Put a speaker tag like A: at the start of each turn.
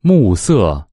A: 暮色